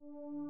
Thank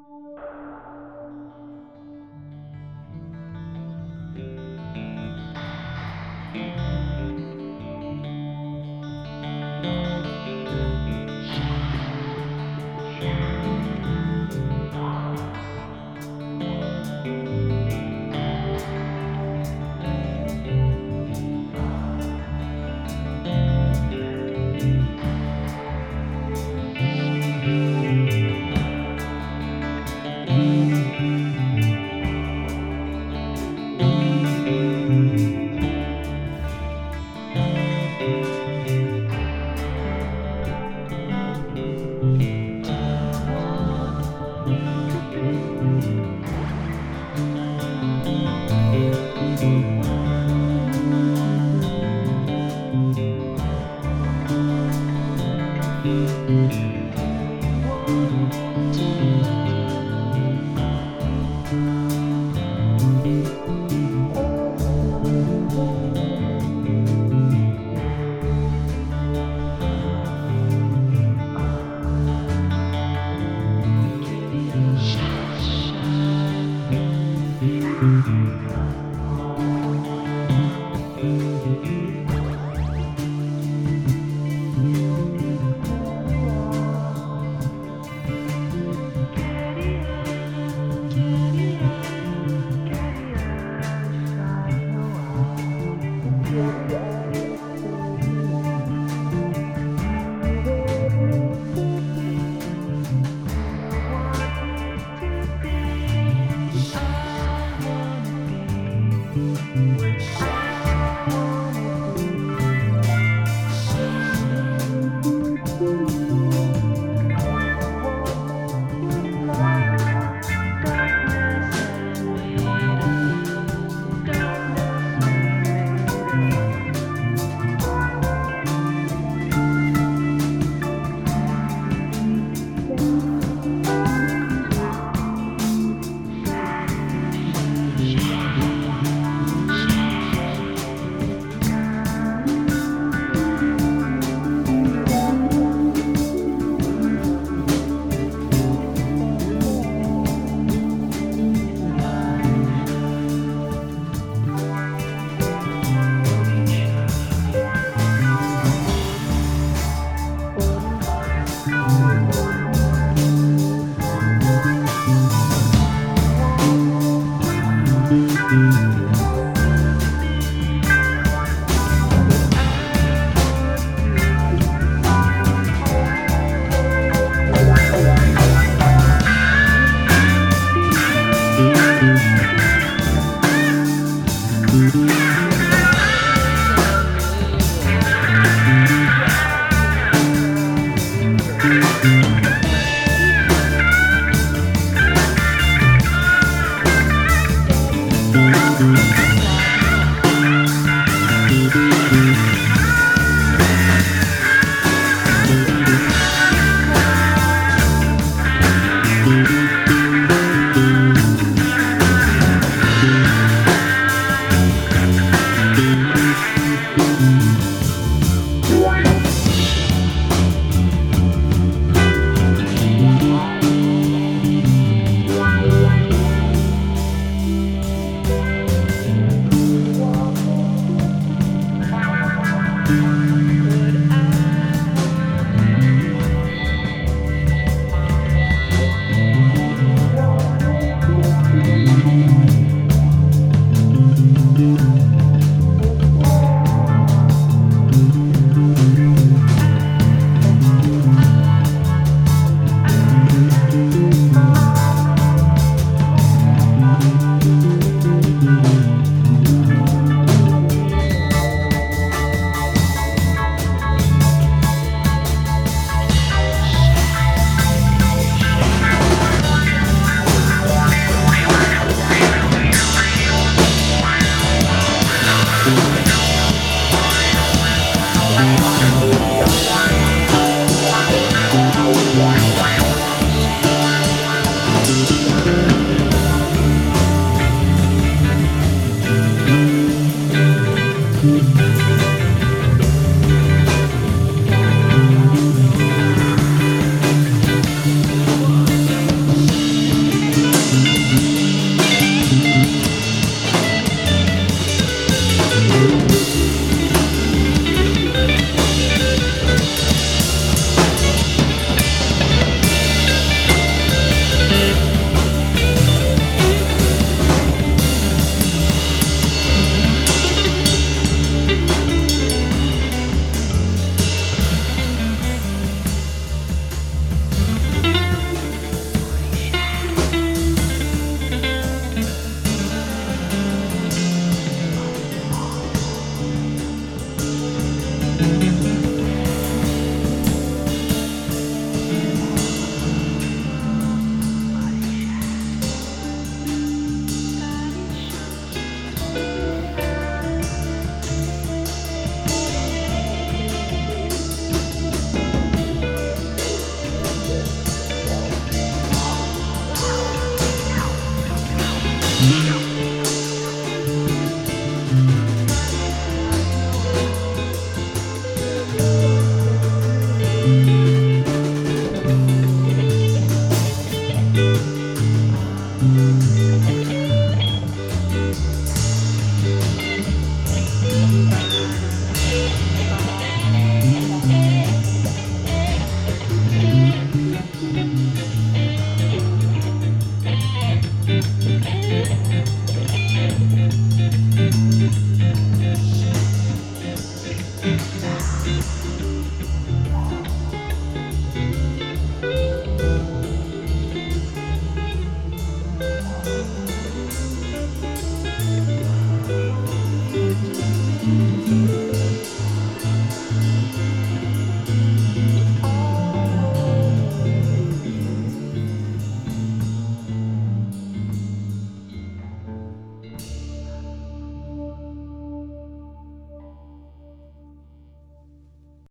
Which